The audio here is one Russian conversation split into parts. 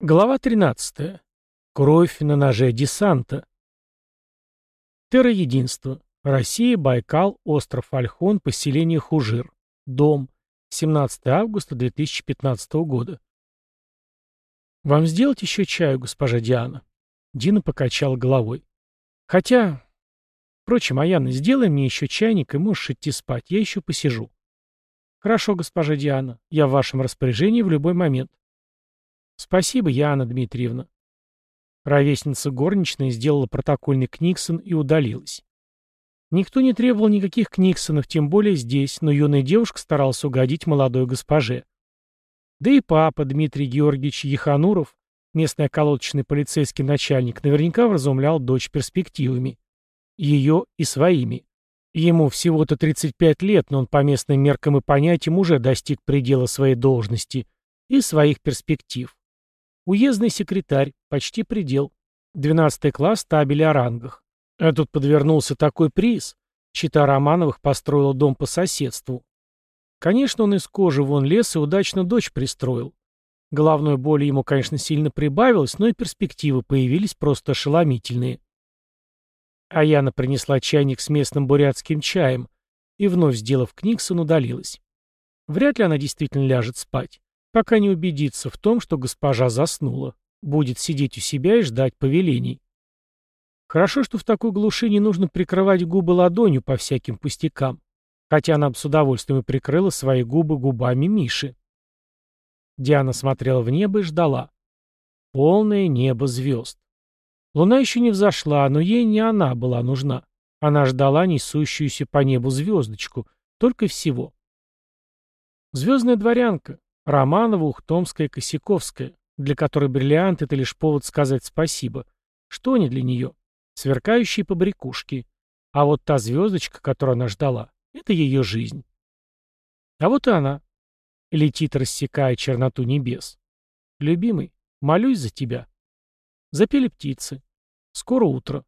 Глава 13. Кровь на ноже десанта. Терра-единство. Россия, Байкал, остров Альхон, поселение Хужир. Дом. 17 августа 2015 года. «Вам сделать еще чаю, госпожа Диана?» Дина покачала головой. «Хотя... Впрочем, Аяна, сделай мне еще чайник, и можешь идти спать. Я еще посижу». «Хорошо, госпожа Диана. Я в вашем распоряжении в любой момент». «Спасибо, Яна Дмитриевна». Ровесница горничная сделала протокольный книксон и удалилась. Никто не требовал никаких книксонов, тем более здесь, но юная девушка старалась угодить молодой госпоже. Да и папа Дмитрий Георгиевич Ехануров, местный околоточный полицейский начальник, наверняка вразумлял дочь перспективами. Ее и своими. Ему всего-то 35 лет, но он по местным меркам и понятиям уже достиг предела своей должности и своих перспектив. Уездный секретарь, почти предел. Двенадцатый класс, табель о рангах. А тут подвернулся такой приз. Чита Романовых построила дом по соседству. Конечно, он из кожи вон лес и удачно дочь пристроил. Головной боли ему, конечно, сильно прибавилось, но и перспективы появились просто ошеломительные. Аяна принесла чайник с местным бурятским чаем и, вновь сделав книгсон, удалилась. Вряд ли она действительно ляжет спать пока не убедится в том, что госпожа заснула. Будет сидеть у себя и ждать повелений. Хорошо, что в такой глуши не нужно прикрывать губы ладонью по всяким пустякам, хотя она бы с удовольствием и прикрыла свои губы губами Миши. Диана смотрела в небо и ждала. Полное небо звезд. Луна еще не взошла, но ей не она была нужна. Она ждала несущуюся по небу звездочку, только всего. Звездная дворянка, Романова, Ухтомская, Косяковская, для которой бриллиант — это лишь повод сказать спасибо. Что они для нее? Сверкающие побрякушки. А вот та звездочка, которую она ждала, — это ее жизнь. А вот и она. Летит, рассекая черноту небес. Любимый, молюсь за тебя. Запели птицы. Скоро утро.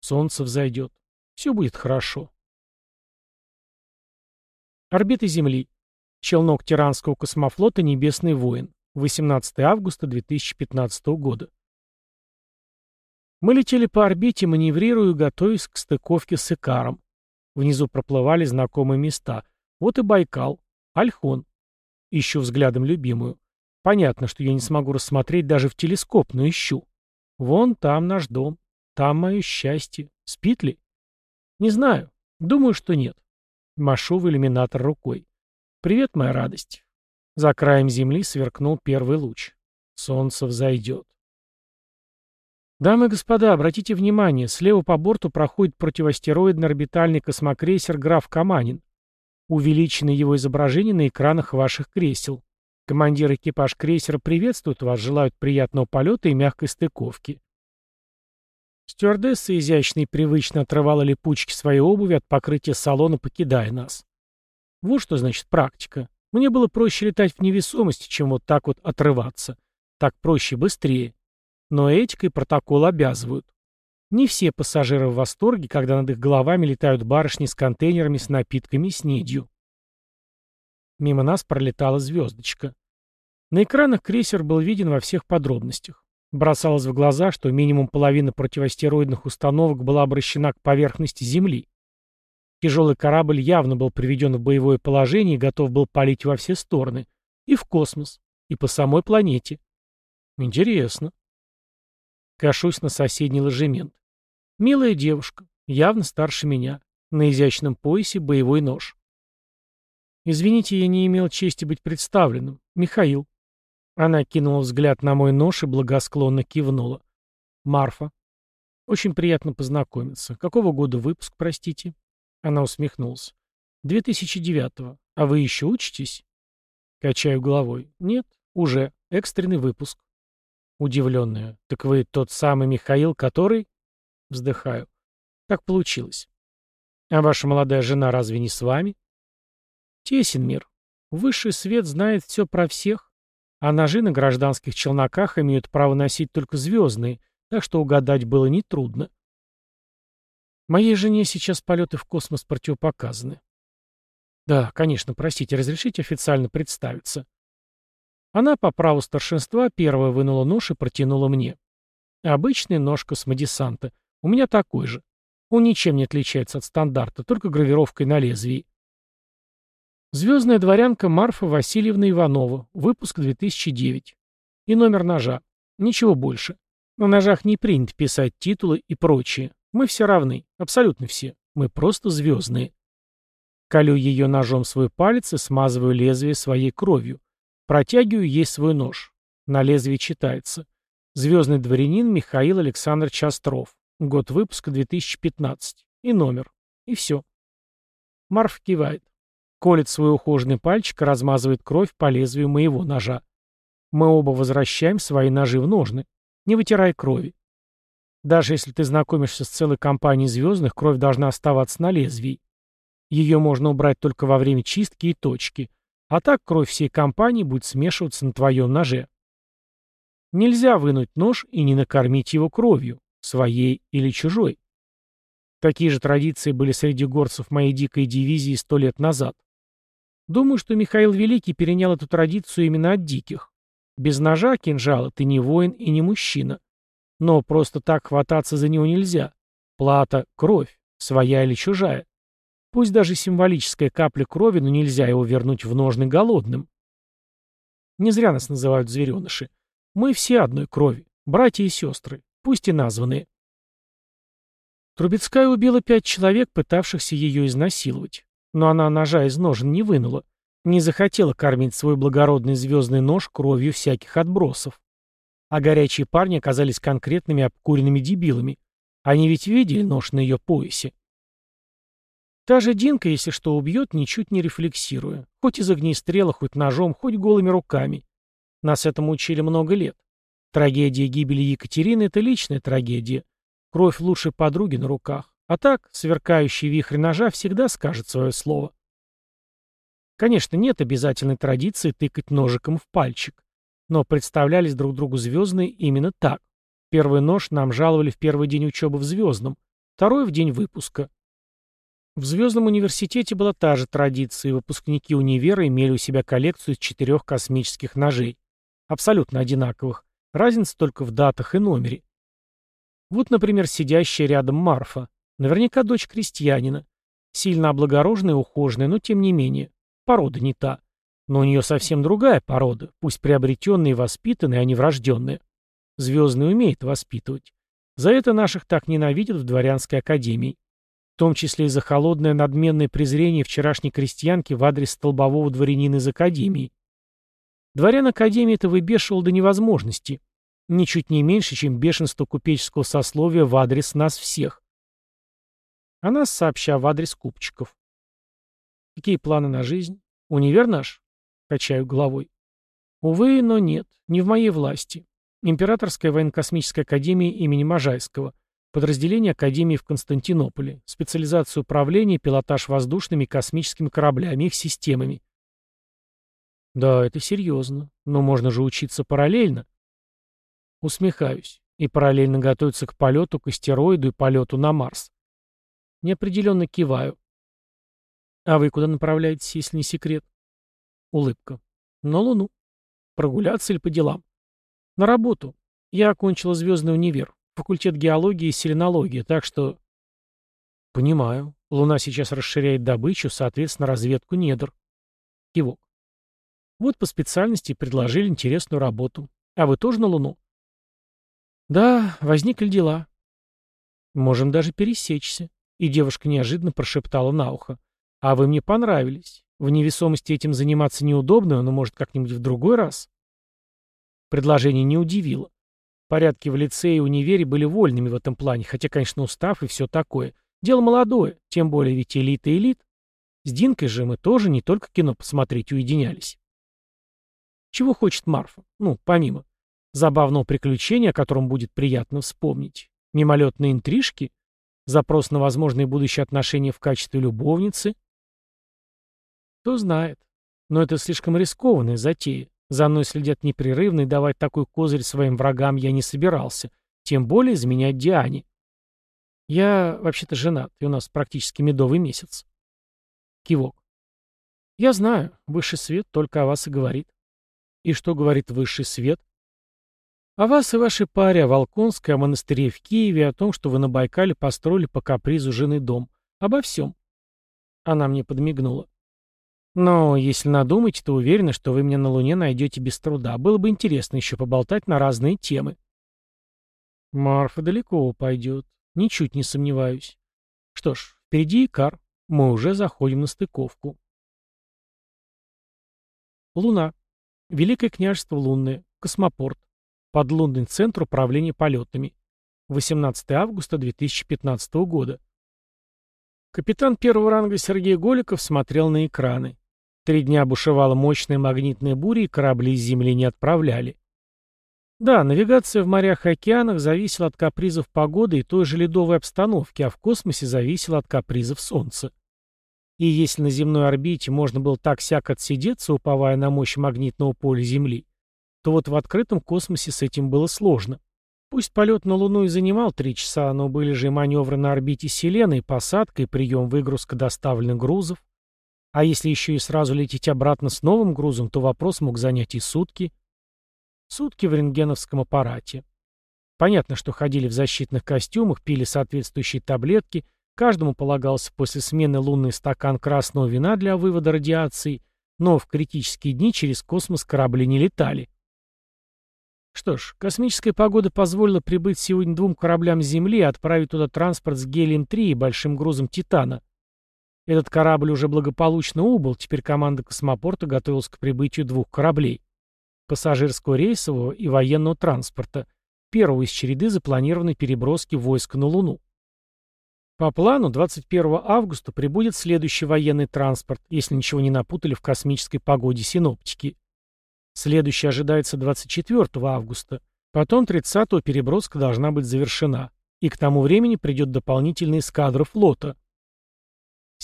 Солнце взойдет. Все будет хорошо. Орбита Земли. Челнок Тиранского космофлота «Небесный воин». 18 августа 2015 года. Мы летели по орбите, маневрируя, готовясь к стыковке с Икаром. Внизу проплывали знакомые места. Вот и Байкал, Альхон. Ищу взглядом любимую. Понятно, что я не смогу рассмотреть даже в телескоп, но ищу. Вон там наш дом. Там мое счастье. Спит ли? Не знаю. Думаю, что нет. Машу в иллюминатор рукой. «Привет, моя радость». За краем земли сверкнул первый луч. Солнце взойдет. Дамы и господа, обратите внимание, слева по борту проходит противостероидный орбитальный космокрейсер «Граф Каманин». Увеличено его изображение на экранах ваших кресел. Командир экипаж крейсера приветствует вас, желают приятного полета и мягкой стыковки. Стюардесса изящно и привычно отрывала липучки своей обуви от покрытия салона, покидая нас. Вот что значит практика. Мне было проще летать в невесомости, чем вот так вот отрываться. Так проще, быстрее. Но этика и протокол обязывают. Не все пассажиры в восторге, когда над их головами летают барышни с контейнерами с напитками и снедью. Мимо нас пролетала звездочка. На экранах крейсер был виден во всех подробностях. Бросалось в глаза, что минимум половина противостероидных установок была обращена к поверхности Земли. Тяжелый корабль явно был приведен в боевое положение и готов был палить во все стороны. И в космос, и по самой планете. Интересно. Кашусь на соседний ложемент. Милая девушка, явно старше меня. На изящном поясе боевой нож. Извините, я не имел чести быть представленным. Михаил. Она кинула взгляд на мой нож и благосклонно кивнула. Марфа. Очень приятно познакомиться. Какого года выпуск, простите? Она усмехнулась. «2009-го. А вы еще учитесь?» Качаю головой. «Нет, уже. Экстренный выпуск». Удивленная. «Так вы тот самый Михаил, который...» Вздыхаю. «Так получилось». «А ваша молодая жена разве не с вами?» «Тесен мир. Высший свет знает все про всех, а ножи на гражданских челноках имеют право носить только звездные, так что угадать было нетрудно. Моей жене сейчас полеты в космос противопоказаны. Да, конечно, простите, разрешите официально представиться. Она по праву старшинства первая вынула нож и протянула мне. Обычный нож космодесанта. У меня такой же. Он ничем не отличается от стандарта, только гравировкой на лезвии. Звездная дворянка Марфа Васильевна Иванова, выпуск 2009. И номер ножа. Ничего больше. На ножах не принято писать титулы и прочее. Мы все равны, абсолютно все. Мы просто звездные. Колю ее ножом свой палец и смазываю лезвие своей кровью. Протягиваю ей свой нож. На лезвии читается. Звездный дворянин Михаил Александрович Остров. Год выпуска 2015. И номер. И все. Марф кивает. Колет свой ухоженный пальчик и размазывает кровь по лезвию моего ножа. Мы оба возвращаем свои ножи в ножны. Не вытирай крови. Даже если ты знакомишься с целой компанией звездных, кровь должна оставаться на лезвии. Ее можно убрать только во время чистки и точки. А так кровь всей компании будет смешиваться на твоем ноже. Нельзя вынуть нож и не накормить его кровью, своей или чужой. Такие же традиции были среди горцев моей дикой дивизии сто лет назад. Думаю, что Михаил Великий перенял эту традицию именно от диких. Без ножа, кинжала ты не воин и не мужчина. Но просто так хвататься за него нельзя. Плата — кровь, своя или чужая. Пусть даже символическая капля крови, но нельзя его вернуть в ножны голодным. Не зря нас называют звереныши. Мы все одной крови, братья и сестры, пусть и названные. Трубецкая убила пять человек, пытавшихся ее изнасиловать. Но она ножа из ножен не вынула. Не захотела кормить свой благородный звездный нож кровью всяких отбросов. А горячие парни оказались конкретными обкуренными дебилами. Они ведь видели нож на ее поясе. Та же Динка, если что, убьет, ничуть не рефлексируя. Хоть из огнестрела, хоть ножом, хоть голыми руками. Нас этому учили много лет. Трагедия гибели Екатерины — это личная трагедия. Кровь лучшей подруги на руках. А так, сверкающий вихрь ножа всегда скажет свое слово. Конечно, нет обязательной традиции тыкать ножиком в пальчик. Но представлялись друг другу звездные именно так. Первый нож нам жаловали в первый день учебы в Звездном, второй — в день выпуска. В Звездном университете была та же традиция, и выпускники универа имели у себя коллекцию из четырех космических ножей. Абсолютно одинаковых. Разница только в датах и номере. Вот, например, сидящая рядом Марфа. Наверняка дочь крестьянина. Сильно облагороженная ухоженная, но тем не менее. Порода не та. Но у нее совсем другая порода, пусть приобретенная и воспитанная, а не врожденная. Звездный умеет воспитывать. За это наших так ненавидят в дворянской академии. В том числе и за холодное надменное презрение вчерашней крестьянки в адрес столбового дворянина из академии. Дворян академии это выбешивал до невозможности. Ничуть не меньше, чем бешенство купеческого сословия в адрес нас всех. А нас сообща в адрес купчиков. Какие планы на жизнь? Универ наш? Качаю головой. Увы, но нет, не в моей власти. Императорская военно-космическая академия имени Можайского. Подразделение Академии в Константинополе. Специализация управления, пилотаж воздушными и космическими кораблями, их системами. Да, это серьезно. Но можно же учиться параллельно. Усмехаюсь. И параллельно готовиться к полету к астероиду и полету на Марс. Неопределенно киваю. А вы куда направляетесь, если не секрет? Улыбка. На Луну. Прогуляться или по делам? На работу. Я окончила звездный универ, факультет геологии и селенологии, так что... Понимаю. Луна сейчас расширяет добычу, соответственно, разведку недр. Кивок. Вот по специальности предложили интересную работу. А вы тоже на Луну? Да, возникли дела. Можем даже пересечься. И девушка неожиданно прошептала на ухо. «А вы мне понравились. В невесомости этим заниматься неудобно, но, может, как-нибудь в другой раз?» Предложение не удивило. Порядки в лицее и универе были вольными в этом плане, хотя, конечно, устав и все такое. Дело молодое, тем более ведь элита элит. С Динкой же мы тоже не только кино посмотреть уединялись. Чего хочет Марфа? Ну, помимо. Забавного приключения, о котором будет приятно вспомнить. Мимолетные интрижки — Запрос на возможные будущие отношения в качестве любовницы? Кто знает. Но это слишком рискованная затея. За мной следят непрерывно, и давать такой козырь своим врагам я не собирался. Тем более изменять Диане. Я вообще-то женат, и у нас практически медовый месяц. Кивок. Я знаю, высший свет только о вас и говорит. И что говорит высший свет? О вас и вашей паре, о Волконской, о монастыре в Киеве, о том, что вы на Байкале построили по капризу жены дом. Обо всем. Она мне подмигнула. Но если надумать, то уверена, что вы меня на Луне найдете без труда. Было бы интересно еще поболтать на разные темы. Марфа далеко пойдет. Ничуть не сомневаюсь. Что ж, впереди Икар. Мы уже заходим на стыковку. Луна. Великое княжество Лунное. Космопорт. Подлунный центр управления полетами. 18 августа 2015 года. Капитан первого ранга Сергей Голиков смотрел на экраны. Три дня бушевала мощная магнитная буря, и корабли с Земли не отправляли. Да, навигация в морях и океанах зависела от капризов погоды и той же ледовой обстановки, а в космосе зависела от капризов Солнца. И если на земной орбите можно было так-сяк отсидеться, уповая на мощь магнитного поля Земли, то вот в открытом космосе с этим было сложно. Пусть полет на Луну и занимал три часа, но были же и маневры на орбите Селены, и посадка, и прием выгрузка доставленных грузов. А если еще и сразу лететь обратно с новым грузом, то вопрос мог занять и сутки. Сутки в рентгеновском аппарате. Понятно, что ходили в защитных костюмах, пили соответствующие таблетки, каждому полагался после смены лунный стакан красного вина для вывода радиации, но в критические дни через космос корабли не летали. Что ж, космическая погода позволила прибыть сегодня двум кораблям Земли и отправить туда транспорт с гелием-3 и большим грузом Титана. Этот корабль уже благополучно убыл, теперь команда космопорта готовилась к прибытию двух кораблей пассажирского рейсового и военного транспорта, первого из череды запланированной переброски войск на Луну. По плану 21 августа прибудет следующий военный транспорт, если ничего не напутали в космической погоде синоптики. Следующий ожидается 24 августа, потом 30-го переброска должна быть завершена, и к тому времени придет дополнительный эскадра флота.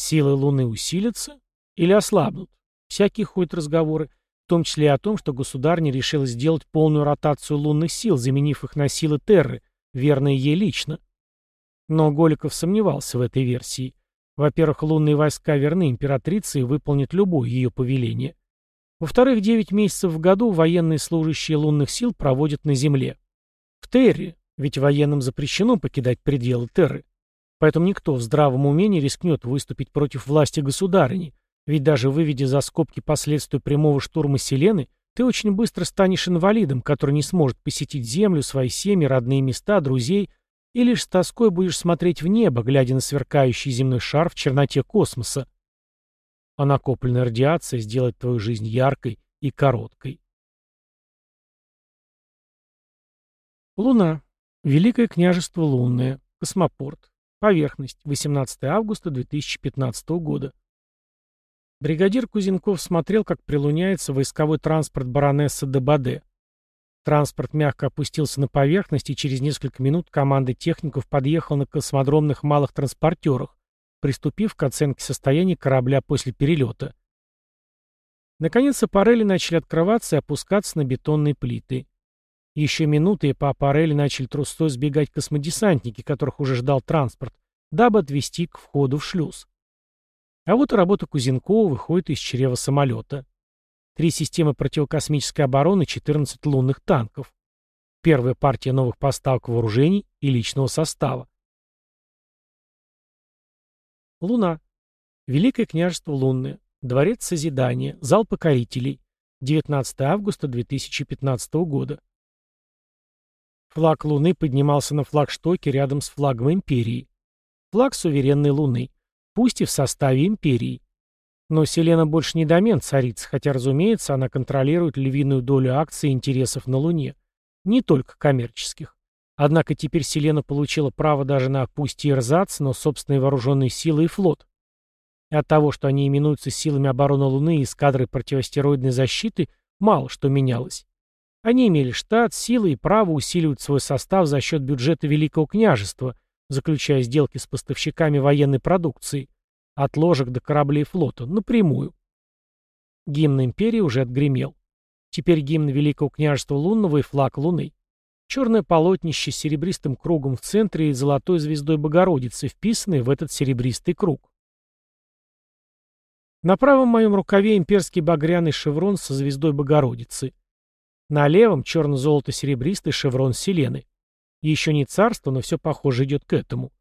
Силы Луны усилятся или ослабнут? Всякие ходят разговоры, в том числе и о том, что государня решила сделать полную ротацию лунных сил, заменив их на силы Терры, верные ей лично. Но Голиков сомневался в этой версии. Во-первых, лунные войска верны императрице и выполнят любое ее повеление. Во-вторых, 9 месяцев в году военные служащие лунных сил проводят на Земле. В Терре, ведь военным запрещено покидать пределы Терры. Поэтому никто в здравом уме не рискнет выступить против власти государыни, ведь даже выведя за скобки последствия прямого штурма Селены, ты очень быстро станешь инвалидом, который не сможет посетить Землю, свои семьи, родные места, друзей, и лишь с тоской будешь смотреть в небо, глядя на сверкающий земной шар в черноте космоса. А накопленная радиация сделает твою жизнь яркой и короткой. Луна. Великое княжество Лунное. Космопорт. Поверхность. 18 августа 2015 года. Бригадир Кузенков смотрел, как прилуняется войсковой транспорт баронессы Дебаде. Транспорт мягко опустился на поверхность, и через несколько минут команда техников подъехала на космодромных малых транспортерах, приступив к оценке состояния корабля после перелета. Наконец аппарели начали открываться и опускаться на бетонные плиты. Еще минуты, и по аппарели начали трустой сбегать космодесантники, которых уже ждал транспорт, дабы отвести к входу в шлюз. А вот и работа Кузенкова выходит из чрева самолета. Три системы противокосмической обороны, 14 лунных танков. Первая партия новых поставок вооружений и личного состава. Луна. Великое княжество Лунное. Дворец Созидания. Зал покорителей. 19 августа 2015 года. Флаг Луны поднимался на флагштоке рядом с флагом Империи. Флаг суверенной Луны пусть и в составе империи. Но Селена больше не домен царицы, хотя, разумеется, она контролирует львиную долю акций и интересов на Луне, не только коммерческих. Однако теперь Селена получила право даже на пусть и эрзац, но собственные вооруженные силы и флот. И от того, что они именуются силами обороны Луны и эскадрой противостероидной защиты, мало что менялось. Они имели штат, силы и право усиливать свой состав за счет бюджета Великого княжества – заключая сделки с поставщиками военной продукции, от ложек до кораблей флота, напрямую. Гимн империи уже отгремел. Теперь гимн Великого княжества Лунного и флаг Луны. Черное полотнище с серебристым кругом в центре и золотой звездой Богородицы, вписанные в этот серебристый круг. На правом моем рукаве имперский багряный шеврон со звездой Богородицы. На левом черно-золото-серебристый шеврон Селены. Еще не царство, но все, похоже, идет к этому.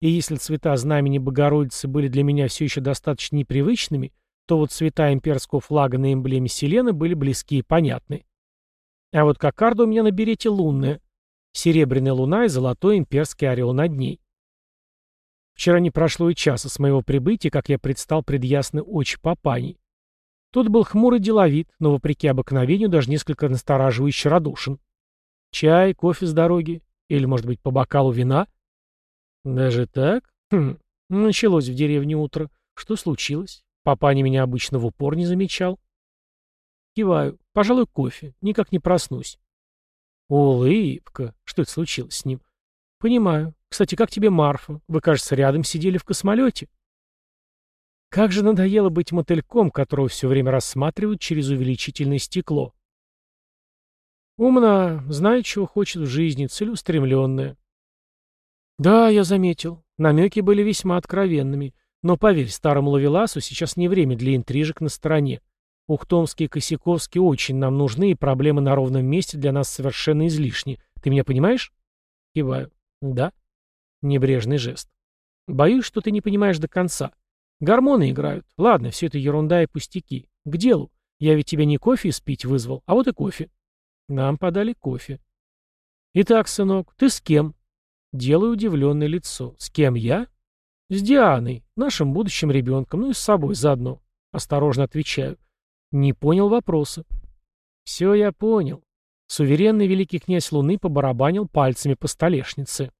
И если цвета знамени Богородицы были для меня все еще достаточно непривычными, то вот цвета имперского флага на эмблеме Селены были близки и понятны. А вот кокарда у меня на берете лунная. Серебряная луна и золотой имперский орел над ней. Вчера не прошло и часа с моего прибытия, как я предстал пред ясной очи Папани. Тот был хмурый деловит, но, вопреки обыкновению, даже несколько настораживающе радушен. Чай, кофе с дороги? Или, может быть, по бокалу вина? Даже так? Хм, началось в деревне утро. Что случилось? Папаня меня обычно в упор не замечал. Киваю. Пожалуй, кофе. Никак не проснусь. Улыбка. Что это случилось с ним? Понимаю. Кстати, как тебе Марфа? Вы, кажется, рядом сидели в космолете. Как же надоело быть мотыльком, которого все время рассматривают через увеличительное стекло. Умна, знает, чего хочет в жизни, целеустремленная. Да, я заметил. Намеки были весьма откровенными. Но поверь, старому Лавеласу сейчас не время для интрижек на стороне. Ухтомские и Косяковские очень нам нужны, и проблемы на ровном месте для нас совершенно излишни. Ты меня понимаешь? Киваю. Да. Небрежный жест. Боюсь, что ты не понимаешь до конца. Гормоны играют. Ладно, все это ерунда и пустяки. К делу. Я ведь тебя не кофе спить вызвал, а вот и кофе. Нам подали кофе. Итак, сынок, ты с кем? Делаю удивленное лицо. С кем я? С Дианой, нашим будущим ребенком, ну и с собой заодно. Осторожно отвечаю. Не понял вопроса. Все я понял. Суверенный великий князь Луны побарабанил пальцами по столешнице.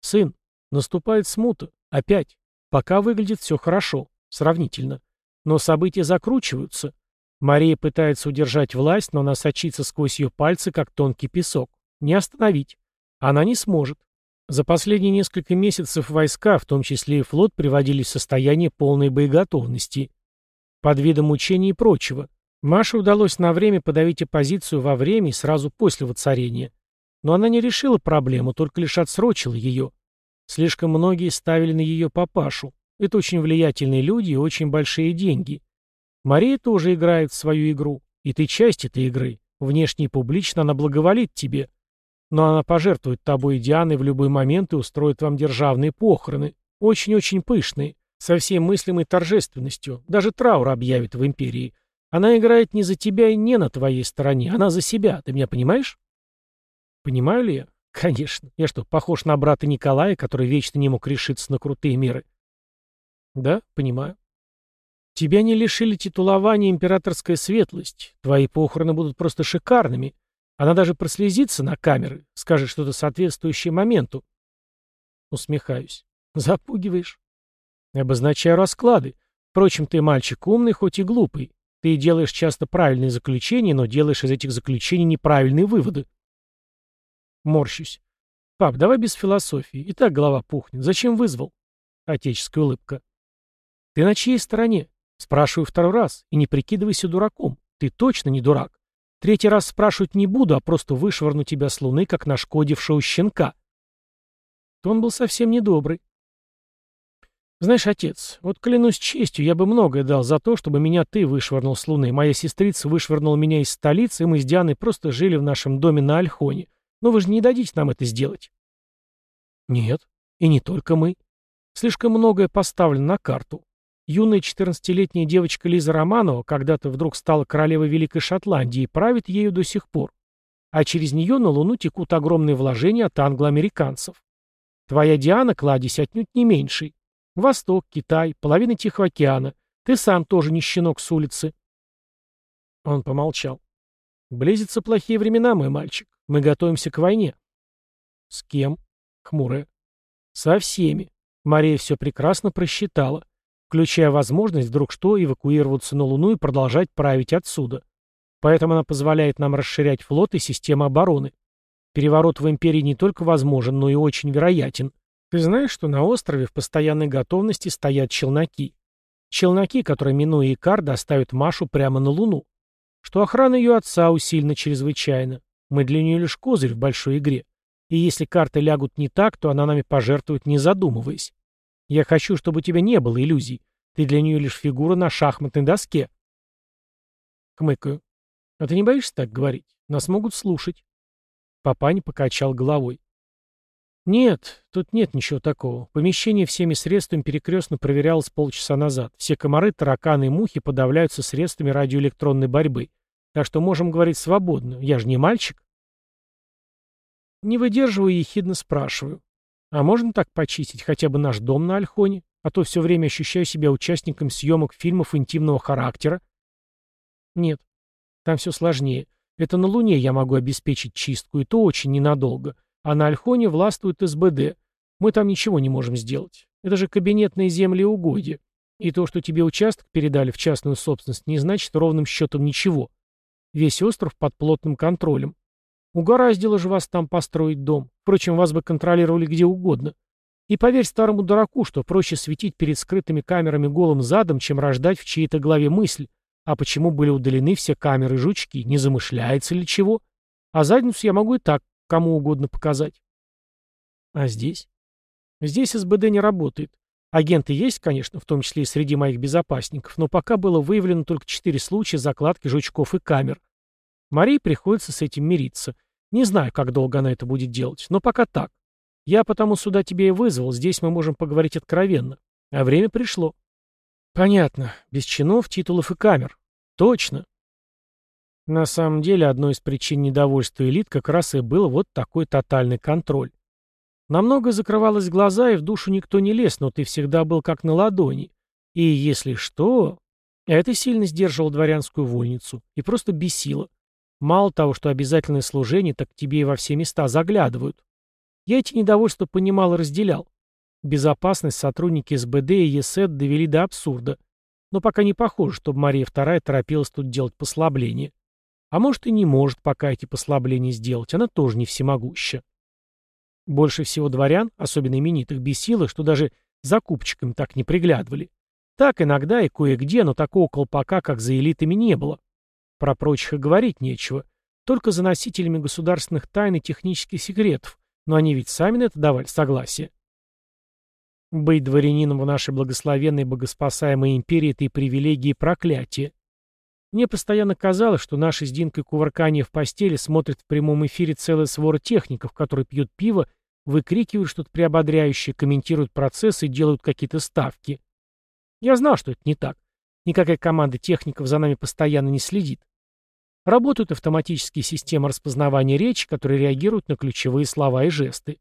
Сын, наступает смута. Опять. Пока выглядит все хорошо. Сравнительно. Но события закручиваются. Мария пытается удержать власть, но она сочится сквозь ее пальцы, как тонкий песок. Не остановить. Она не сможет. За последние несколько месяцев войска, в том числе и флот, приводились в состояние полной боеготовности. Под видом учений и прочего. Маше удалось на время подавить оппозицию во время и сразу после воцарения. Но она не решила проблему, только лишь отсрочила ее. Слишком многие ставили на ее папашу. Это очень влиятельные люди и очень большие деньги. Мария тоже играет в свою игру, и ты часть этой игры. Внешне и публично она благоволит тебе. Но она пожертвует тобой и Дианой в любой момент и устроит вам державные похороны. Очень-очень пышные, со всей мыслимой торжественностью. Даже траур объявит в империи. Она играет не за тебя и не на твоей стороне, она за себя. Ты меня понимаешь? Понимаю ли я? Конечно. Я что, похож на брата Николая, который вечно не мог решиться на крутые меры? Да, понимаю. Тебя не лишили титулования императорская светлость. Твои похороны будут просто шикарными. Она даже прослезится на камеры, скажет что-то соответствующее моменту. Усмехаюсь. Запугиваешь. Обозначаю расклады. Впрочем, ты мальчик умный, хоть и глупый. Ты делаешь часто правильные заключения, но делаешь из этих заключений неправильные выводы. Морщусь. Пап, давай без философии. И так голова пухнет. Зачем вызвал? Отеческая улыбка. Ты на чьей стороне? Спрашиваю второй раз. И не прикидывайся дураком. Ты точно не дурак. Третий раз спрашивать не буду, а просто вышвырну тебя с луны, как нашкодившего щенка. То он был совсем недобрый. Знаешь, отец, вот клянусь честью, я бы многое дал за то, чтобы меня ты вышвырнул с луны. Моя сестрица вышвырнула меня из столицы, и мы с Дианой просто жили в нашем доме на Альхоне. Но вы же не дадите нам это сделать. Нет, и не только мы. Слишком многое поставлено на карту. Юная 14-летняя девочка Лиза Романова когда-то вдруг стала королевой Великой Шотландии и правит ею до сих пор. А через нее на Луну текут огромные вложения от англоамериканцев. Твоя Диана, кладезь, отнюдь не меньший. Восток, Китай, половина Тихого океана. Ты сам тоже не щенок с улицы. Он помолчал. Близятся плохие времена, мой мальчик. Мы готовимся к войне. С кем? Хмурая. Со всеми. Мария все прекрасно просчитала, включая возможность вдруг что эвакуироваться на Луну и продолжать править отсюда. Поэтому она позволяет нам расширять флот и систему обороны. Переворот в империи не только возможен, но и очень вероятен. Ты знаешь, что на острове в постоянной готовности стоят челноки? Челноки, которые, минуя Икар, доставят Машу прямо на Луну. Что охрана ее отца усилена чрезвычайно. Мы для нее лишь козырь в большой игре. И если карты лягут не так, то она нами пожертвует, не задумываясь. Я хочу, чтобы у тебя не было иллюзий. Ты для нее лишь фигура на шахматной доске. Хмыкаю. А ты не боишься так говорить? Нас могут слушать. Папань покачал головой. «Нет, тут нет ничего такого. Помещение всеми средствами перекрестно проверялось полчаса назад. Все комары, тараканы и мухи подавляются средствами радиоэлектронной борьбы. Так что можем говорить свободно. Я же не мальчик». Не выдерживаю и ехидно спрашиваю. «А можно так почистить хотя бы наш дом на Альхоне? А то все время ощущаю себя участником съемок фильмов интимного характера». «Нет, там все сложнее. Это на Луне я могу обеспечить чистку, и то очень ненадолго. А на Альхоне властвует СБД. Мы там ничего не можем сделать. Это же кабинетные земли угодья. И то, что тебе участок передали в частную собственность, не значит ровным счетом ничего. Весь остров под плотным контролем. Угораздило же вас там построить дом. Впрочем, вас бы контролировали где угодно. И поверь старому дураку, что проще светить перед скрытыми камерами голым задом, чем рождать в чьей-то голове мысль. А почему были удалены все камеры жучки? Не замышляется ли чего? А задницу я могу и так Кому угодно показать. А здесь? Здесь СБД не работает. Агенты есть, конечно, в том числе и среди моих безопасников, но пока было выявлено только четыре случая закладки жучков и камер. Марии приходится с этим мириться. Не знаю, как долго она это будет делать, но пока так. Я потому сюда тебя и вызвал, здесь мы можем поговорить откровенно. А время пришло. Понятно. Без чинов, титулов и камер. Точно. На самом деле, одной из причин недовольства элит как раз и был вот такой тотальный контроль. Намного закрывалось глаза, и в душу никто не лез, но ты всегда был как на ладони. И если что... Это сильно сдерживало дворянскую вольницу и просто бесило. Мало того, что обязательное служение, так тебе и во все места заглядывают. Я эти недовольства понимал и разделял. Безопасность сотрудники СБД и ЕСЭД довели до абсурда. Но пока не похоже, чтобы Мария II торопилась тут делать послабление. А может и не может пока эти послабления сделать, она тоже не всемогуща. Больше всего дворян, особенно именитых, бесило, что даже закупчикам так не приглядывали. Так иногда и кое-где, но такого колпака, как за элитами, не было. Про прочих и говорить нечего. Только за носителями государственных тайн и технических секретов. Но они ведь сами на это давали согласие. Быть дворянином в нашей благословенной богоспасаемой империи – это и привилегии и проклятие. Мне постоянно казалось, что наши с Динкой кувыркания в постели смотрят в прямом эфире целая свора техников, которые пьют пиво, выкрикивают что-то приободряющее, комментируют процессы и делают какие-то ставки. Я знал, что это не так. Никакая команда техников за нами постоянно не следит. Работают автоматические системы распознавания речи, которые реагируют на ключевые слова и жесты.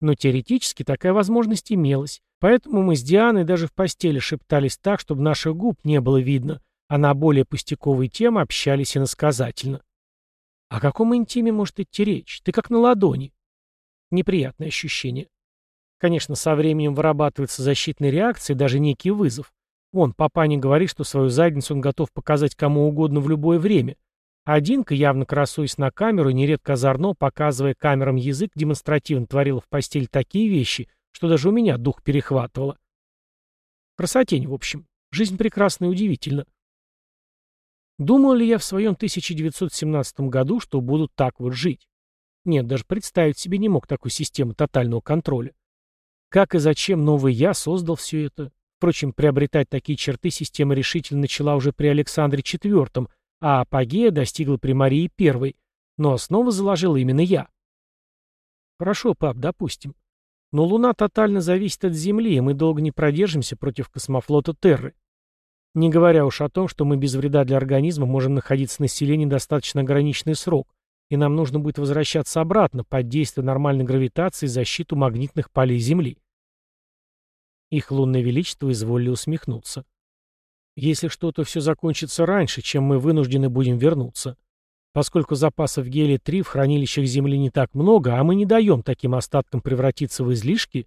Но теоретически такая возможность имелась, поэтому мы с Дианой даже в постели шептались так, чтобы наших губ не было видно, а на более пустяковые темы общались иносказательно. О каком интиме может идти речь? Ты как на ладони. Неприятное ощущение. Конечно, со временем вырабатывается защитная реакция, даже некий вызов. Вон, папаня говорит, что свою задницу он готов показать кому угодно в любое время. А явно красуясь на камеру, нередко озорно, показывая камерам язык, демонстративно творила в постель такие вещи, что даже у меня дух перехватывало. Красотень, в общем. Жизнь прекрасна и удивительна. Думал ли я в своем 1917 году, что буду так вот жить? Нет, даже представить себе не мог такой системы тотального контроля. Как и зачем новый я создал все это? Впрочем, приобретать такие черты система решительно начала уже при Александре IV, а апогея достигла при Марии I, но основу заложил именно я. Хорошо, пап, допустим. Но Луна тотально зависит от Земли, и мы долго не продержимся против космофлота Терры. Не говоря уж о том, что мы без вреда для организма можем находиться в населении достаточно ограниченный срок, и нам нужно будет возвращаться обратно под действие нормальной гравитации и защиту магнитных полей Земли. Их лунное величество изволили усмехнуться. Если что-то все закончится раньше, чем мы вынуждены будем вернуться. Поскольку запасов гелия-3 в хранилищах Земли не так много, а мы не даем таким остаткам превратиться в излишки,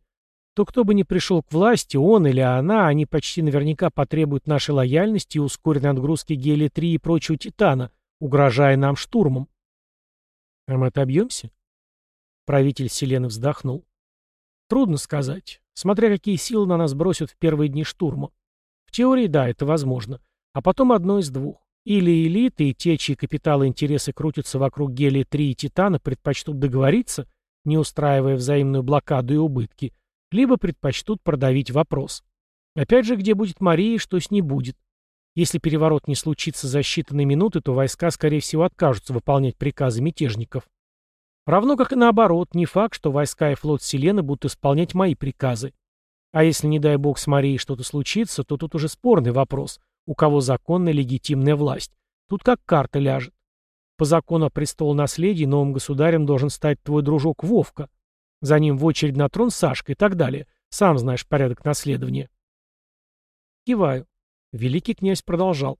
то кто бы ни пришел к власти, он или она, они почти наверняка потребуют нашей лояльности и ускоренной отгрузки гелия-3 и прочего титана, угрожая нам штурмом. А мы отобьемся? Правитель Селены вздохнул. Трудно сказать, смотря какие силы на нас бросят в первые дни штурма. В теории, да, это возможно. А потом одно из двух. Или элиты и те, чьи капиталы интересы крутятся вокруг гелия-3 и титана, предпочтут договориться, не устраивая взаимную блокаду и убытки, либо предпочтут продавить вопрос. Опять же, где будет Мария и что с ней будет? Если переворот не случится за считанные минуты, то войска, скорее всего, откажутся выполнять приказы мятежников. Равно как и наоборот, не факт, что войска и флот Селены будут исполнять мои приказы. А если, не дай бог, с Марией что-то случится, то тут уже спорный вопрос, у кого законная легитимная власть. Тут как карта ляжет. По закону о престолонаследии новым государем должен стать твой дружок Вовка. За ним в очередь на трон Сашка и так далее. Сам знаешь порядок наследования. Киваю. Великий князь продолжал.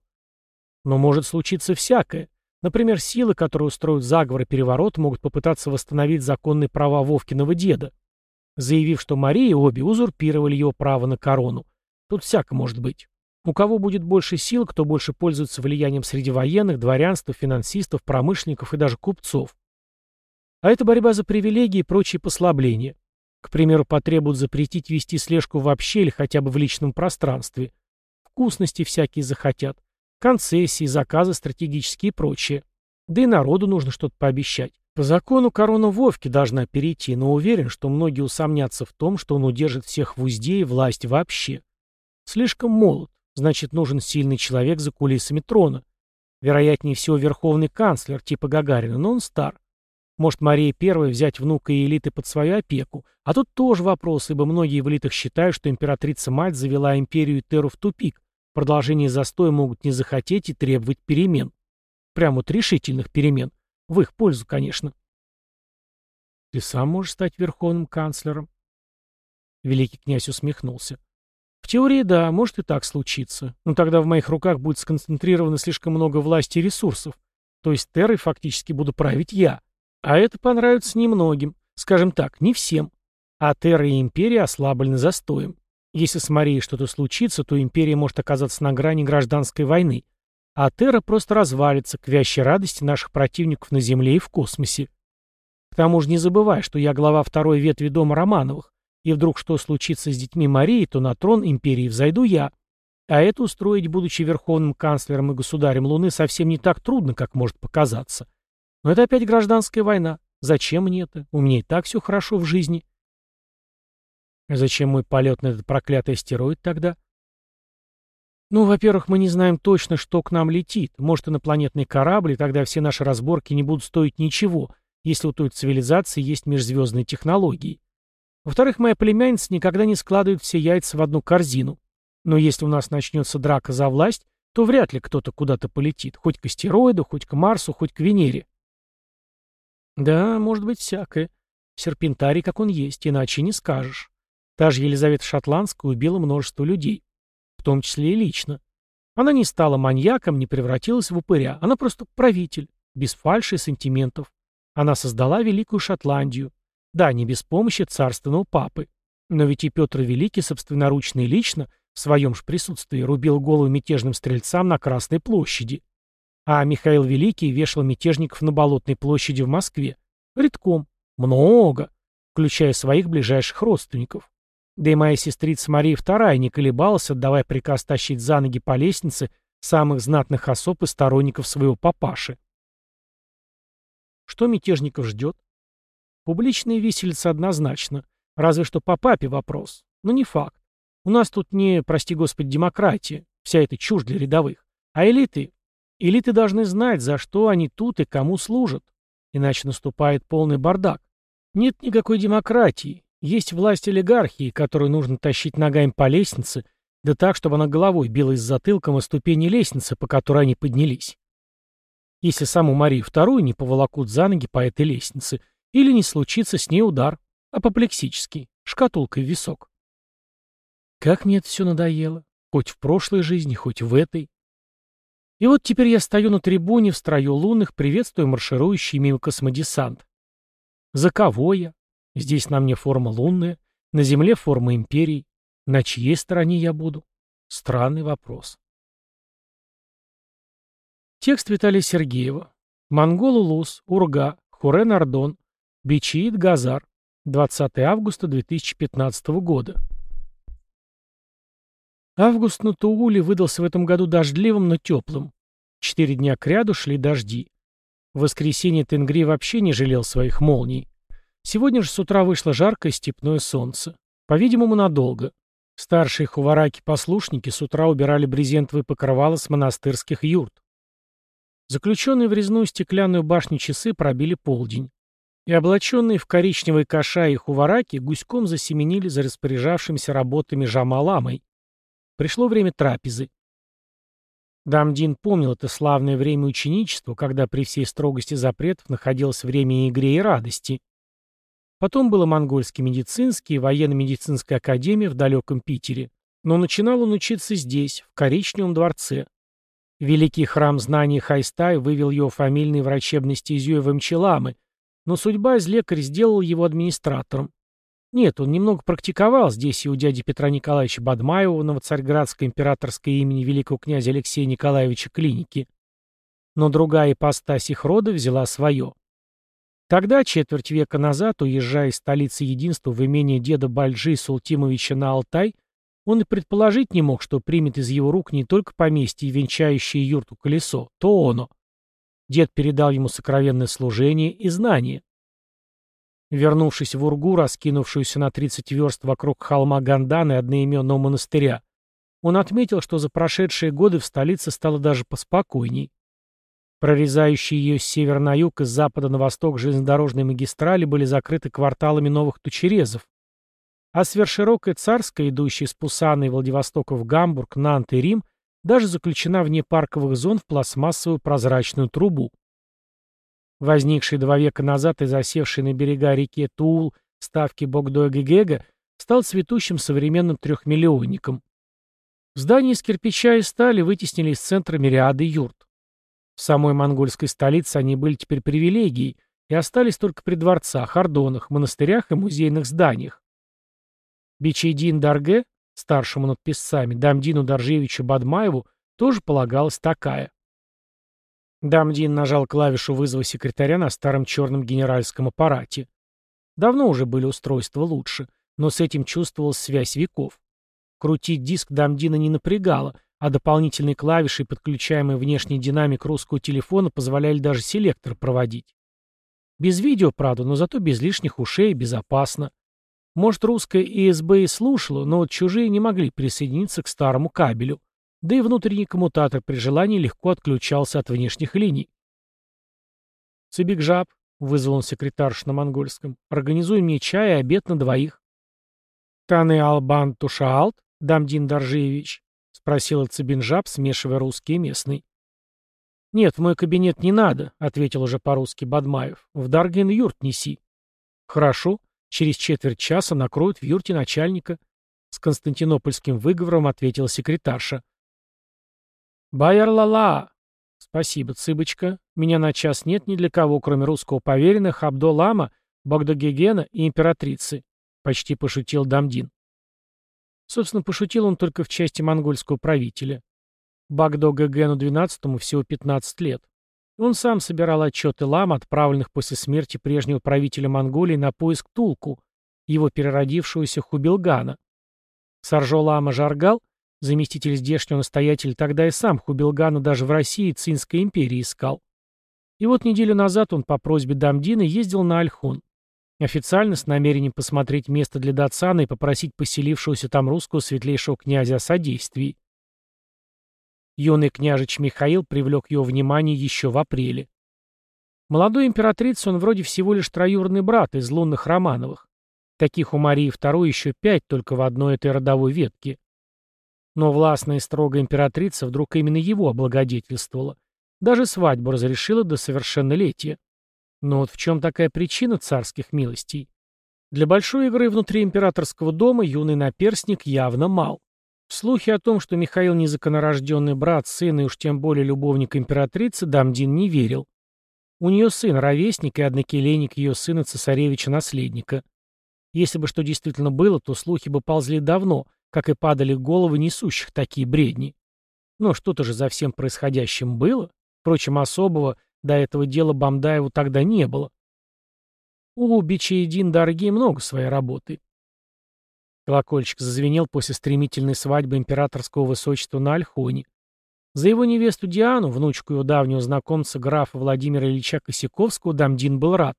Но может случиться всякое. Например, силы, которые устроят заговор и переворот, могут попытаться восстановить законные права Вовкиного деда заявив, что Мария и обе узурпировали его право на корону. Тут всяко может быть. У кого будет больше сил, кто больше пользуется влиянием среди военных, дворянства, финансистов, промышленников и даже купцов. А это борьба за привилегии и прочие послабления. К примеру, потребуют запретить вести слежку вообще или хотя бы в личном пространстве. Вкусности всякие захотят. Концессии, заказы стратегические и прочее. Да и народу нужно что-то пообещать. По закону корона Вовки должна перейти, но уверен, что многие усомнятся в том, что он удержит всех в узде и власть вообще. Слишком молод, значит, нужен сильный человек за кулисами трона. Вероятнее всего, верховный канцлер типа Гагарина, но он стар. Может, Мария Первая взять внука и элиты под свою опеку. А тут тоже вопрос, ибо многие в элитах считают, что императрица-мать завела империю Теру в тупик. Продолжение застоя могут не захотеть и требовать перемен. Прямо вот решительных перемен. В их пользу, конечно. Ты сам можешь стать верховным канцлером? Великий князь усмехнулся. В теории, да, может и так случиться. Но тогда в моих руках будет сконцентрировано слишком много власти и ресурсов. То есть Террой фактически буду править я. А это понравится немногим. Скажем так, не всем. А Терра и Империя ослаблены застоем. Если с Марией что-то случится, то Империя может оказаться на грани гражданской войны а Терра просто развалится к вящей радости наших противников на Земле и в космосе. К тому же не забывай, что я глава второй ветви дома Романовых, и вдруг что случится с детьми Марии, то на трон империи взойду я. А это устроить, будучи верховным канцлером и государем Луны, совсем не так трудно, как может показаться. Но это опять гражданская война. Зачем мне это? У меня и так все хорошо в жизни. Зачем мой полет на этот проклятый астероид тогда? Ну, во-первых, мы не знаем точно, что к нам летит. Может, инопланетный корабль, и тогда все наши разборки не будут стоить ничего, если у той цивилизации есть межзвездные технологии. Во-вторых, моя племянница никогда не складывает все яйца в одну корзину. Но если у нас начнется драка за власть, то вряд ли кто-то куда-то полетит, хоть к астероиду, хоть к Марсу, хоть к Венере. Да, может быть всякое. Серпентарий, как он есть, иначе не скажешь. Та же Елизавета Шотландская убила множество людей в том числе и лично. Она не стала маньяком, не превратилась в упыря. Она просто правитель, без фальши и сантиментов. Она создала Великую Шотландию. Да, не без помощи царственного папы. Но ведь и Петр Великий собственноручно и лично в своем же присутствии рубил голову мятежным стрельцам на Красной площади. А Михаил Великий вешал мятежников на Болотной площади в Москве. Редком. Много. Включая своих ближайших родственников. Да и моя сестрица Мария II не колебалась, отдавая приказ тащить за ноги по лестнице самых знатных особ и сторонников своего папаши. Что мятежников ждет? Публичные виселицы однозначно. Разве что по папе вопрос. Но не факт. У нас тут не, прости господи, демократия. Вся эта чушь для рядовых. А элиты? Элиты должны знать, за что они тут и кому служат. Иначе наступает полный бардак. Нет никакой демократии. Есть власть олигархии, которую нужно тащить ногами по лестнице, да так, чтобы она головой билась затылком о ступени лестницы, по которой они поднялись. Если саму Марию Вторую не поволокут за ноги по этой лестнице, или не случится с ней удар, апоплексический, шкатулкой в висок. Как мне это все надоело, хоть в прошлой жизни, хоть в этой. И вот теперь я стою на трибуне в строю лунных, приветствую марширующий мимо космодесант. За кого я? Здесь на мне форма лунная, на земле форма империи. На чьей стороне я буду? Странный вопрос. Текст Виталия Сергеева. Монгол Улус, Урга, Хурен Ардон, Бичиит Газар. 20 августа 2015 года. Август на Тууле выдался в этом году дождливым, но теплым. Четыре дня кряду шли дожди. В воскресенье Тенгри вообще не жалел своих молний. Сегодня же с утра вышло жаркое степное солнце. По-видимому, надолго. Старшие хувараки-послушники с утра убирали брезентовые покрывала с монастырских юрт. Заключенные в резную стеклянную башню часы пробили полдень. И облаченные в коричневые каша и хувараки гуськом засеменили за распоряжавшимся работами Жамаламой. Пришло время трапезы. Дамдин помнил это славное время ученичества, когда при всей строгости запретов находилось время игре и радости. Потом было монгольский медицинский и военно-медицинская академия в далеком Питере. Но начинал он учиться здесь, в Коричневом дворце. Великий храм знаний Хайстай вывел его фамильной врачебной стезей в Мчеламы, но судьба из лекаря сделала его администратором. Нет, он немного практиковал здесь и у дяди Петра Николаевича Бадмаева на Царьградской императорской имени великого князя Алексея Николаевича клиники. Но другая ипостась их рода взяла свое. Тогда, четверть века назад, уезжая из столицы единства в имение деда Бальджи Султимовича на Алтай, он и предположить не мог, что примет из его рук не только поместье, венчающее юрту колесо, то оно. Дед передал ему сокровенное служение и знание. Вернувшись в Ургу, раскинувшуюся на 30 верст вокруг холма Гандана и одноименного монастыря, он отметил, что за прошедшие годы в столице стало даже поспокойней. Прорезающие ее с севера на юг и с запада на восток железнодорожные магистрали были закрыты кварталами новых тучерезов, а сверхширокая царская, идущая с Пусана и Владивостока в Гамбург, Нант и Рим, даже заключена вне парковых зон в пластмассовую прозрачную трубу. Возникший два века назад и засевший на берега реки Туул ставки Богдоя-Гегега стал цветущим современным трехмиллионником. Здания из кирпича и стали вытеснили из центра мириады юрт. В самой монгольской столице они были теперь привилегией и остались только при дворцах, ордонах, монастырях и музейных зданиях. Бичейдин Дарге, старшему над писцами, Дамдину Даржевичу Бадмаеву, тоже полагалась такая. Дамдин нажал клавишу вызова секретаря на старом черном генеральском аппарате. Давно уже были устройства лучше, но с этим чувствовалась связь веков. Крутить диск Дамдина не напрягало, а дополнительные клавиши и подключаемый внешний динамик русского телефона позволяли даже селектор проводить. Без видео, правда, но зато без лишних ушей безопасно. Может, русская ИСБ и слушала, но вот чужие не могли присоединиться к старому кабелю. Да и внутренний коммутатор при желании легко отключался от внешних линий. «Цибикжаб», — вызвал он секретарш на монгольском, — «организуй мне чай и обед на двоих». «Таны Албан Тушаалт, Дамдин Даржиевич?» — спросила Цибинжаб, смешивая русский и местный. «Нет, в мой кабинет не надо», — ответил уже по-русски Бадмаев. «В Дарген юрт неси». «Хорошо. Через четверть часа накроют в юрте начальника». С константинопольским выговором ответила секретарша. «Байер-ла-ла!» «Спасибо, Цыбочка. Меня на час нет ни для кого, кроме русского поверенных Абдо-Лама, Богдогегена и императрицы», — почти пошутил Дамдин. Собственно, пошутил он только в части монгольского правителя. Багдо Гегену XII всего 15 лет. Он сам собирал отчеты лам, отправленных после смерти прежнего правителя Монголии на поиск Тулку, его переродившегося Хубилгана. Саржо Лама Жаргал Заместитель здешнего настоятеля тогда и сам Хубилгана даже в России и Цинской империи искал. И вот неделю назад он по просьбе Дамдина ездил на Альхун. Официально с намерением посмотреть место для Дацана и попросить поселившегося там русского светлейшего князя о содействии. Юный княжич Михаил привлек его внимание еще в апреле. Молодой императрице он вроде всего лишь троюродный брат из лунных Романовых. Таких у Марии II еще пять только в одной этой родовой ветке. Но властная и строгая императрица вдруг именно его облагодетельствовала. Даже свадьбу разрешила до совершеннолетия. Но вот в чем такая причина царских милостей? Для большой игры внутри императорского дома юный наперстник явно мал. Слухи о том, что Михаил незаконорожденный брат, сын и уж тем более любовник императрицы, Дамдин не верил. У нее сын, ровесник и однокеленник ее сына цесаревича-наследника. Если бы что действительно было, то слухи бы ползли давно, как и падали головы несущих такие бредни. Но что-то же за всем происходящим было. Впрочем, особого до этого дела Бамдаеву тогда не было. У Бичиедин Дарги много своей работы. Колокольчик зазвенел после стремительной свадьбы императорского высочества на Альхоне. За его невесту Диану, внучку его давнего знакомца графа Владимира Ильича Косяковского, Дамдин был рад.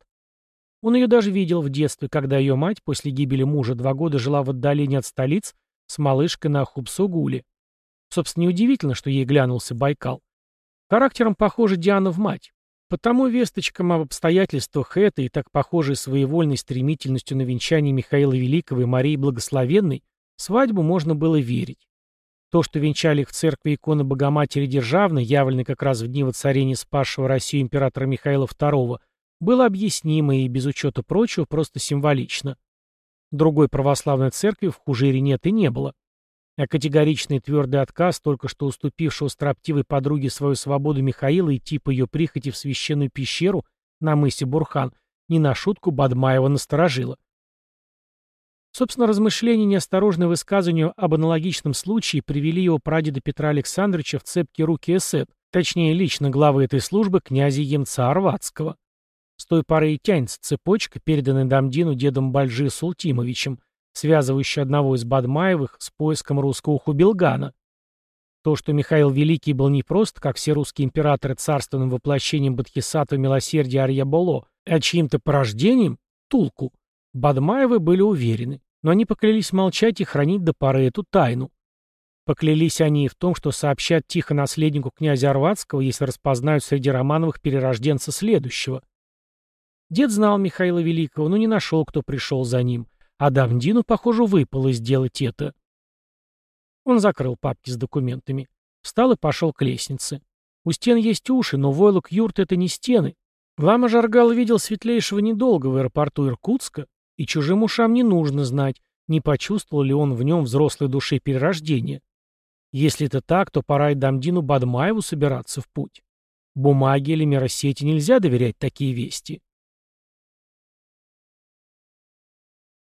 Он ее даже видел в детстве, когда ее мать после гибели мужа два года жила в отдалении от столиц с малышкой на Хубсугуле. Собственно, неудивительно, что ей глянулся Байкал. Характером похожа Диана в мать. Потому весточкам об обстоятельствах этой и так похожей своевольной стремительностью на венчание Михаила Великого и Марии Благословенной свадьбу можно было верить. То, что венчали их в церкви иконы Богоматери Державной, явленной как раз в дни воцарения спасшего Россию императора Михаила II, было объяснимо и, без учета прочего, просто символично. Другой православной церкви в Хужире нет и не было. А категоричный твердый отказ только что уступившего строптивой подруге свою свободу Михаила идти по ее прихоти в священную пещеру на мысе Бурхан не на шутку Бадмаева насторожило. Собственно, размышления и неосторожное высказывание об аналогичном случае привели его прадеда Петра Александровича в цепкие руки эсет, точнее, лично главы этой службы князя Емца Арватского. С той поры и тянется цепочка, переданная Дамдину дедом Бальжи Султимовичем, связывающий одного из Бадмаевых с поиском русского Хубилгана. То, что Михаил Великий был не просто, как все русские императоры, царственным воплощением Бодхисаттва милосердия Арья-Боло, а чьим-то порождением — Тулку, Бадмаевы были уверены, но они поклялись молчать и хранить до поры эту тайну. Поклялись они и в том, что сообщат тихо наследнику князя Орватского, если распознают среди Романовых перерожденца следующего. Дед знал Михаила Великого, но не нашел, кто пришел за ним — а Давдину, похоже, выпало сделать это. Он закрыл папки с документами, встал и пошел к лестнице. У стен есть уши, но войлок юрт — это не стены. Лама Жаргал видел светлейшего недолго в аэропорту Иркутска, и чужим ушам не нужно знать, не почувствовал ли он в нем взрослой души перерождения. Если это так, то пора и Дамдину Бадмаеву собираться в путь. Бумаге или миросети нельзя доверять такие вести.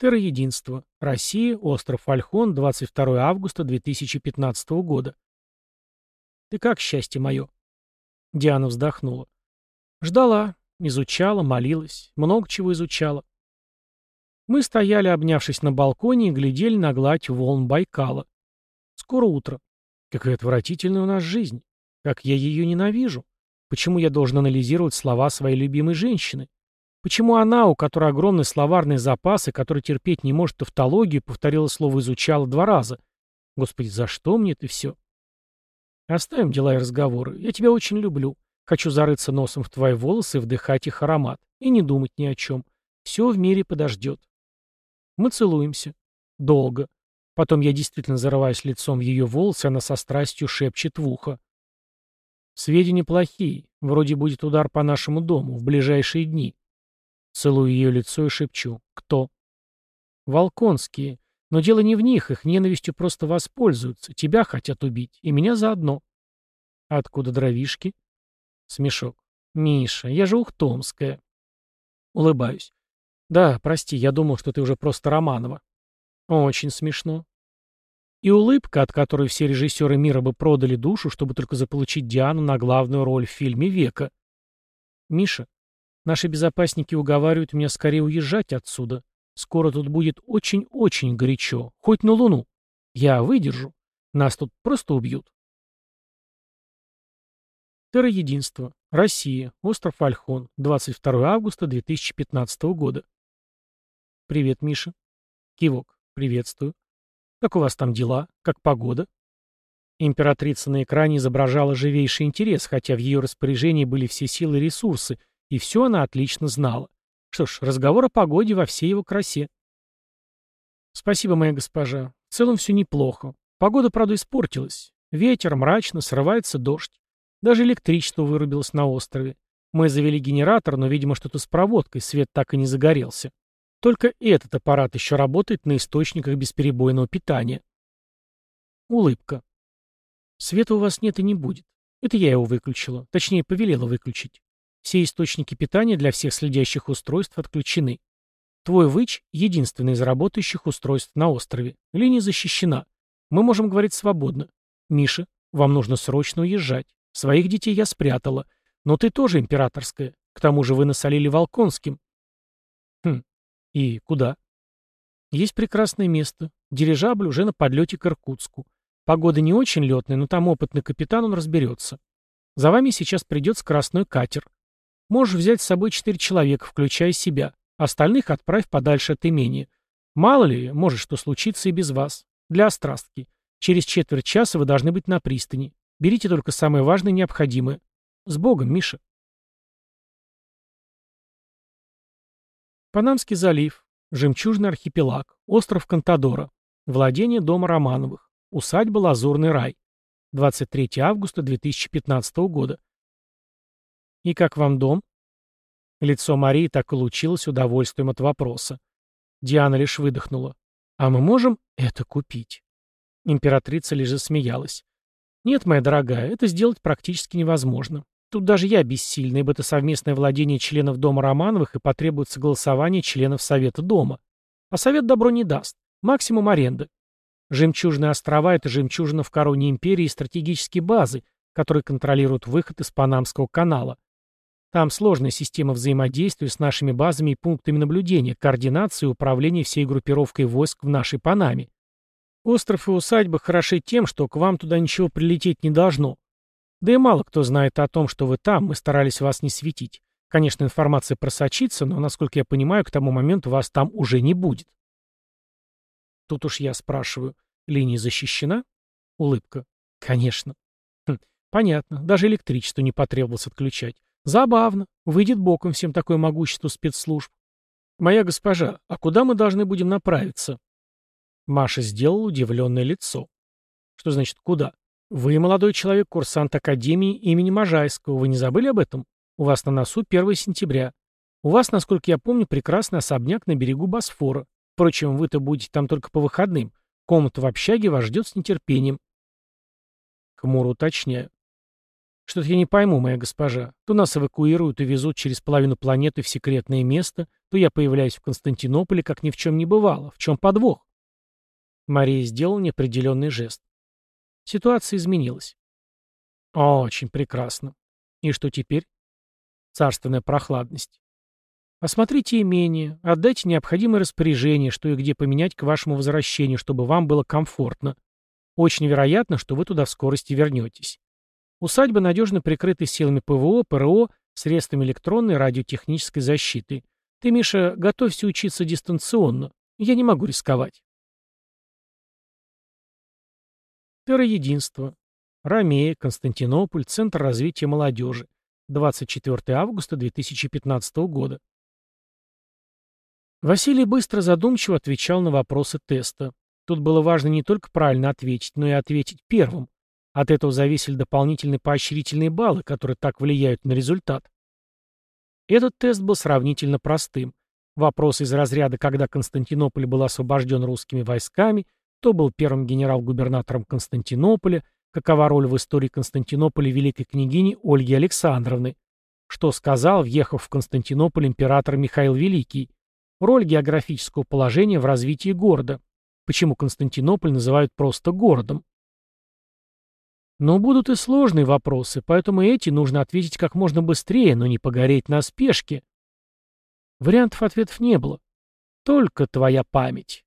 Терроединство. Россия. Остров Альхон. 22 августа 2015 года. Ты как, счастье мое? Диана вздохнула. Ждала, изучала, молилась, много чего изучала. Мы стояли, обнявшись на балконе, и глядели на гладь волн Байкала. Скоро утро. Какая отвратительная у нас жизнь. Как я ее ненавижу. Почему я должен анализировать слова своей любимой женщины? Почему она, у которой огромный словарный запас и которая терпеть не может тавтологию, повторила слово «изучала» два раза? Господи, за что мне это все? Оставим дела и разговоры. Я тебя очень люблю. Хочу зарыться носом в твои волосы и вдыхать их аромат. И не думать ни о чем. Все в мире подождет. Мы целуемся. Долго. Потом я действительно зарываюсь лицом в ее волосы, она со страстью шепчет в ухо. Сведения плохие. Вроде будет удар по нашему дому в ближайшие дни. Целую ее лицо и шепчу. Кто? Волконские. Но дело не в них, их ненавистью просто воспользуются. Тебя хотят убить, и меня заодно. Откуда дровишки? Смешок. Миша, я же Ухтомская. Улыбаюсь. Да, прости, я думал, что ты уже просто Романова. Очень смешно. И улыбка, от которой все режиссеры мира бы продали душу, чтобы только заполучить Диану на главную роль в фильме века. Миша, Наши безопасники уговаривают меня скорее уезжать отсюда. Скоро тут будет очень-очень горячо. Хоть на Луну. Я выдержу. Нас тут просто убьют. Терроединство. Россия. Остров Альхон. 22 августа 2015 года. Привет, Миша. Кивок. Приветствую. Как у вас там дела? Как погода? Императрица на экране изображала живейший интерес, хотя в ее распоряжении были все силы и ресурсы — и все она отлично знала. Что ж, разговор о погоде во всей его красе. Спасибо, моя госпожа. В целом все неплохо. Погода, правда, испортилась. Ветер, мрачно, срывается дождь. Даже электричество вырубилось на острове. Мы завели генератор, но, видимо, что-то с проводкой, свет так и не загорелся. Только этот аппарат еще работает на источниках бесперебойного питания. Улыбка. Света у вас нет и не будет. Это я его выключила. Точнее, повелела выключить. Все источники питания для всех следящих устройств отключены. Твой ВИЧ — единственный из работающих устройств на острове. Линия защищена. Мы можем говорить свободно. Миша, вам нужно срочно уезжать. Своих детей я спрятала. Но ты тоже императорская. К тому же вы насолили Волконским. Хм, и куда? Есть прекрасное место. Дирижабль уже на подлете к Иркутску. Погода не очень летная, но там опытный капитан, он разберется. За вами сейчас придет скоростной катер. Можешь взять с собой четыре человека, включая себя. Остальных отправь подальше от имения. Мало ли, может что случиться и без вас. Для острастки. Через четверть часа вы должны быть на пристани. Берите только самое важное и необходимое. С Богом, Миша. Панамский залив. Жемчужный архипелаг. Остров Кантадора. Владение дома Романовых. Усадьба Лазурный рай. 23 августа 2015 года. «И как вам дом?» Лицо Марии так и удовольствием от вопроса. Диана лишь выдохнула. «А мы можем это купить?» Императрица лишь засмеялась. «Нет, моя дорогая, это сделать практически невозможно. Тут даже я бессильна, ибо это совместное владение членов Дома Романовых и потребуется голосование членов Совета Дома. А Совет добро не даст. Максимум аренды. Жемчужные острова — это жемчужина в короне империи и стратегические базы, которые контролируют выход из Панамского канала. Там сложная система взаимодействия с нашими базами и пунктами наблюдения, координации и управления всей группировкой войск в нашей Панаме. Остров и усадьба хороши тем, что к вам туда ничего прилететь не должно. Да и мало кто знает о том, что вы там, мы старались вас не светить. Конечно, информация просочится, но, насколько я понимаю, к тому моменту вас там уже не будет. Тут уж я спрашиваю, линия защищена? Улыбка. Конечно. Хм, понятно, даже электричество не потребовалось отключать. Забавно. Выйдет боком всем такое могущество спецслужб. Моя госпожа, а куда мы должны будем направиться? Маша сделала удивленное лицо. Что значит «куда»? Вы, молодой человек, курсант Академии имени Можайского. Вы не забыли об этом? У вас на носу 1 сентября. У вас, насколько я помню, прекрасный особняк на берегу Босфора. Впрочем, вы-то будете там только по выходным. Комната в общаге вас ждет с нетерпением. Хмуро уточняю. Что-то я не пойму, моя госпожа. То нас эвакуируют и везут через половину планеты в секретное место, то я появляюсь в Константинополе, как ни в чем не бывало. В чем подвох? Мария сделала неопределенный жест. Ситуация изменилась. Очень прекрасно. И что теперь? Царственная прохладность. Осмотрите имение, отдайте необходимые распоряжения, что и где поменять к вашему возвращению, чтобы вам было комфортно. Очень вероятно, что вы туда в скорости вернетесь. Усадьба надежно прикрыта силами ПВО, ПРО, средствами электронной радиотехнической защиты. Ты, Миша, готовься учиться дистанционно. Я не могу рисковать. Терроединство. Ромея, Константинополь, Центр развития молодежи. 24 августа 2015 года. Василий быстро задумчиво отвечал на вопросы теста. Тут было важно не только правильно ответить, но и ответить первым. От этого зависели дополнительные поощрительные баллы, которые так влияют на результат. Этот тест был сравнительно простым. Вопрос из разряда, когда Константинополь был освобожден русскими войсками, кто был первым генерал-губернатором Константинополя, какова роль в истории Константинополя великой княгини Ольги Александровны, что сказал, въехав в Константинополь император Михаил Великий, Роль географического положения в развитии города. Почему Константинополь называют просто городом? Но будут и сложные вопросы, поэтому эти нужно ответить как можно быстрее, но не погореть на спешке. Вариантов ответов не было. Только твоя память.